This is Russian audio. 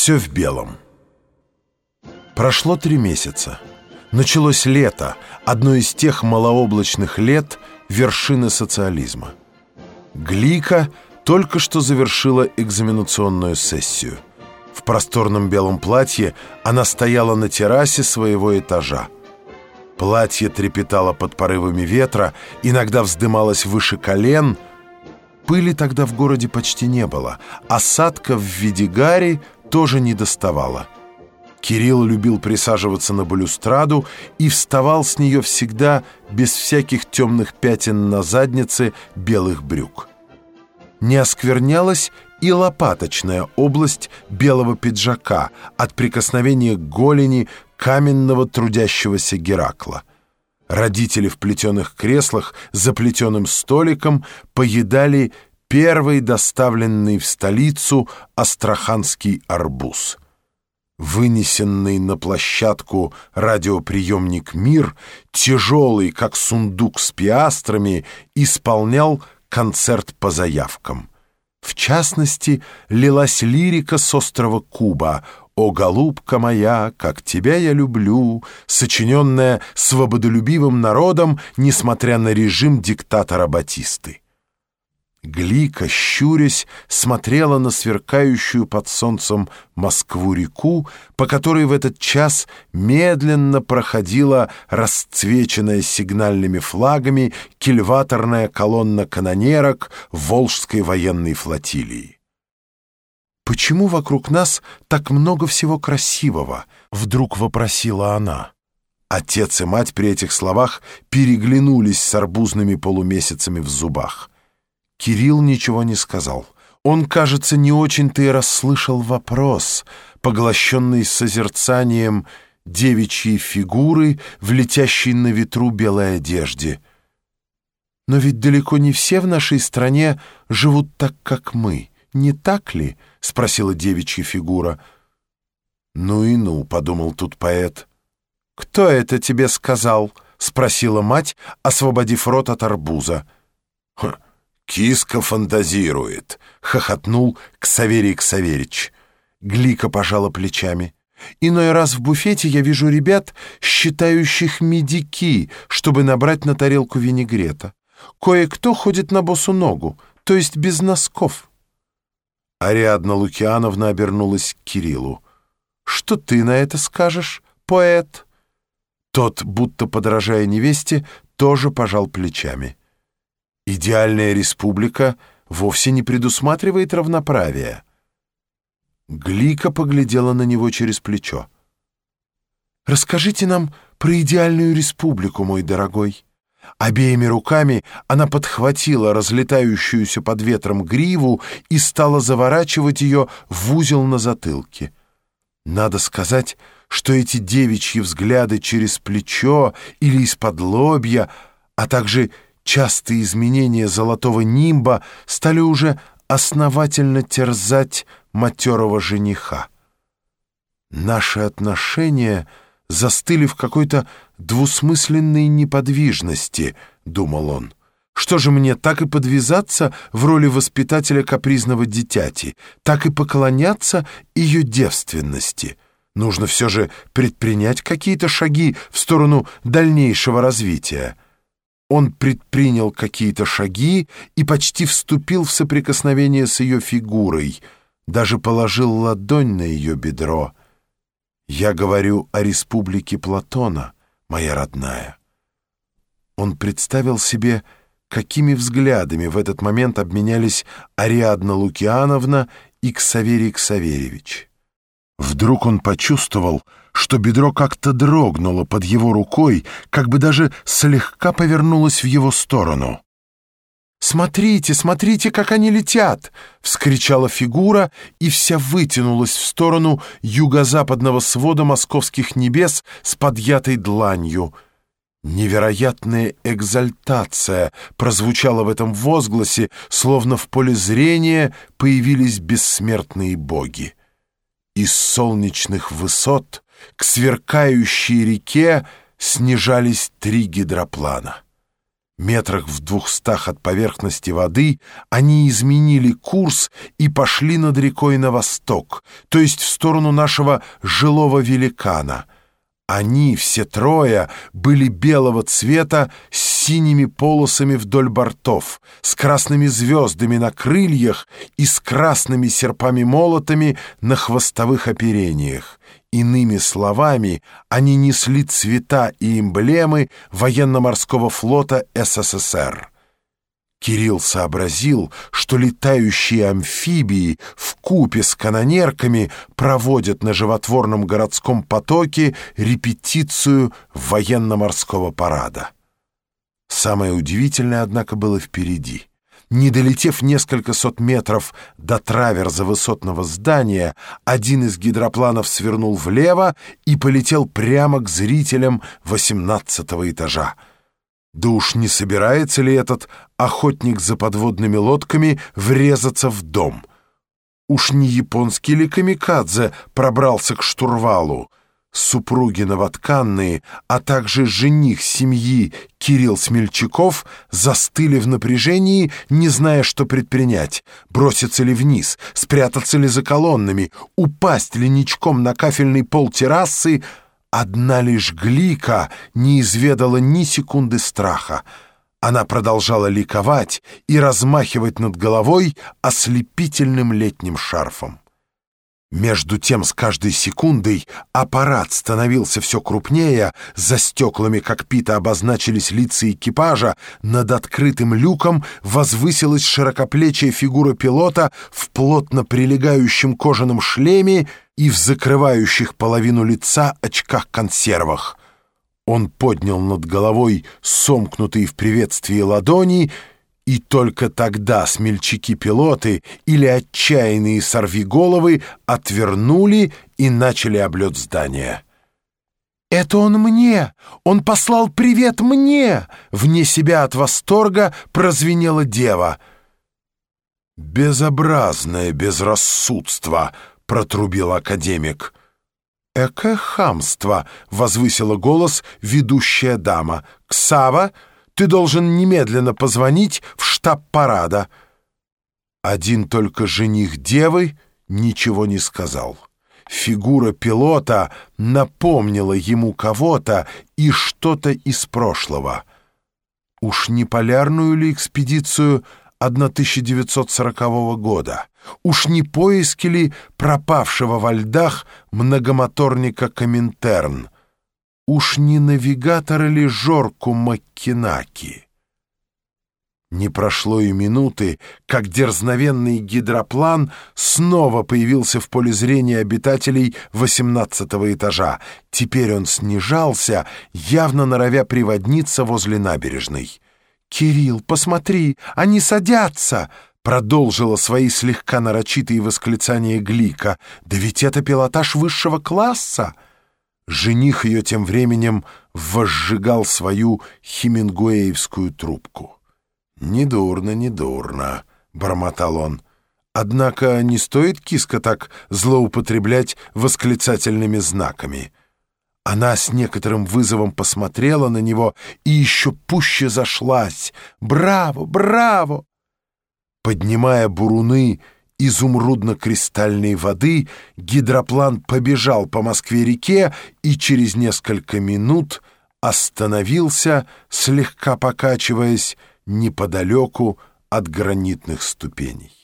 Все в белом. Прошло три месяца. Началось лето, одно из тех малооблачных лет вершины социализма. Глика только что завершила экзаменационную сессию. В просторном белом платье она стояла на террасе своего этажа. Платье трепетало под порывами ветра, иногда вздымалось выше колен. Пыли тогда в городе почти не было, осадка в виде гари тоже не доставало. Кирилл любил присаживаться на балюстраду и вставал с нее всегда без всяких темных пятен на заднице белых брюк. Не осквернялась и лопаточная область белого пиджака от прикосновения к голени каменного трудящегося Геракла. Родители в плетеных креслах за плетеным столиком поедали первый доставленный в столицу астраханский арбуз. Вынесенный на площадку радиоприемник «Мир», тяжелый, как сундук с пиастрами, исполнял концерт по заявкам. В частности, лилась лирика с острова Куба «О, голубка моя, как тебя я люблю», сочиненная свободолюбивым народом, несмотря на режим диктатора Батисты. Глика, щурясь, смотрела на сверкающую под солнцем Москву-реку, по которой в этот час медленно проходила расцвеченная сигнальными флагами кильваторная колонна канонерок Волжской военной флотилии. «Почему вокруг нас так много всего красивого?» — вдруг вопросила она. Отец и мать при этих словах переглянулись с арбузными полумесяцами в зубах. Кирилл ничего не сказал. Он, кажется, не очень-то и расслышал вопрос, поглощенный созерцанием девичьей фигуры в летящей на ветру белой одежде. «Но ведь далеко не все в нашей стране живут так, как мы, не так ли?» — спросила девичья фигура. «Ну и ну», — подумал тут поэт. «Кто это тебе сказал?» — спросила мать, освободив рот от арбуза. «Хм». «Киска фантазирует», — хохотнул Ксаверий Ксаверич. Глика пожала плечами. «Иной раз в буфете я вижу ребят, считающих медики, чтобы набрать на тарелку винегрета. Кое-кто ходит на босу ногу, то есть без носков». Ариадна Лукиановна обернулась к Кириллу. «Что ты на это скажешь, поэт?» Тот, будто подражая невесте, тоже пожал плечами. Идеальная республика вовсе не предусматривает равноправия. Глика поглядела на него через плечо. «Расскажите нам про идеальную республику, мой дорогой». Обеими руками она подхватила разлетающуюся под ветром гриву и стала заворачивать ее в узел на затылке. Надо сказать, что эти девичьи взгляды через плечо или из-под лобья, а также частые изменения золотого нимба стали уже основательно терзать матерого жениха. Наши отношения застыли в какой-то двусмысленной неподвижности, думал он. Что же мне, так и подвязаться в роли воспитателя капризного дитяти, так и поклоняться ее девственности? Нужно все же предпринять какие-то шаги в сторону дальнейшего развития. Он предпринял какие-то шаги и почти вступил в соприкосновение с ее фигурой, даже положил ладонь на ее бедро. «Я говорю о республике Платона, моя родная». Он представил себе, какими взглядами в этот момент обменялись Ариадна Лукиановна и Ксаверий Ксаверевич. Вдруг он почувствовал, что бедро как-то дрогнуло под его рукой, как бы даже слегка повернулось в его сторону. «Смотрите, смотрите, как они летят!» — вскричала фигура и вся вытянулась в сторону юго-западного свода московских небес с подъятой дланью. Невероятная экзальтация прозвучала в этом возгласе, словно в поле зрения появились бессмертные боги. Из солнечных высот к сверкающей реке снижались три гидроплана. Метрах в двухстах от поверхности воды они изменили курс и пошли над рекой на восток, то есть в сторону нашего жилого великана. Они, все трое, были белого цвета с синими полосами вдоль бортов, с красными звездами на крыльях и с красными серпами-молотами на хвостовых оперениях. Иными словами, они несли цвета и эмблемы военно-морского флота СССР. Кирилл сообразил, что летающие амфибии в купе с канонерками проводят на животворном городском потоке репетицию военно-морского парада. Самое удивительное, однако, было впереди — не долетев несколько сот метров до траверза высотного здания, один из гидропланов свернул влево и полетел прямо к зрителям восемнадцатого этажа. Да уж не собирается ли этот охотник за подводными лодками врезаться в дом? Уж не японский ли камикадзе пробрался к штурвалу? Супруги новотканные, а также жених семьи Кирилл Смельчаков застыли в напряжении, не зная, что предпринять. Броситься ли вниз, спрятаться ли за колоннами, упасть ли ничком на кафельный пол террасы. Одна лишь Глика не изведала ни секунды страха. Она продолжала ликовать и размахивать над головой ослепительным летним шарфом. Между тем, с каждой секундой аппарат становился все крупнее, за стеклами кокпита обозначились лица экипажа, над открытым люком возвысилась широкоплечья фигура пилота в плотно прилегающем кожаном шлеме и в закрывающих половину лица очках-консервах. Он поднял над головой сомкнутые в приветствии ладони — и только тогда смельчаки-пилоты или отчаянные сорвиголовы отвернули и начали облет здания. «Это он мне! Он послал привет мне!» Вне себя от восторга прозвенела дева. «Безобразное безрассудство!» — протрубил академик. «Экое хамство!» — возвысила голос ведущая дама. «Ксава!» Ты должен немедленно позвонить в штаб парада». Один только жених девы ничего не сказал. Фигура пилота напомнила ему кого-то и что-то из прошлого. Уж не полярную ли экспедицию 1940 года? Уж не поиски ли пропавшего во льдах многомоторника Коминтерн? Уж не навигатор ли Жорку Маккинаки? Не прошло и минуты, как дерзновенный гидроплан снова появился в поле зрения обитателей восемнадцатого этажа. Теперь он снижался, явно норовя приводниться возле набережной. «Кирилл, посмотри, они садятся!» Продолжила свои слегка нарочитые восклицания Глика. «Да ведь это пилотаж высшего класса!» Жених ее тем временем возжигал свою хемингуэевскую трубку. «Недурно, недурно», — бормотал он. «Однако не стоит киска так злоупотреблять восклицательными знаками». Она с некоторым вызовом посмотрела на него и еще пуще зашлась. «Браво! Браво!» Поднимая буруны, изумрудно-кристальной воды, гидроплан побежал по Москве-реке и через несколько минут остановился, слегка покачиваясь, неподалеку от гранитных ступеней.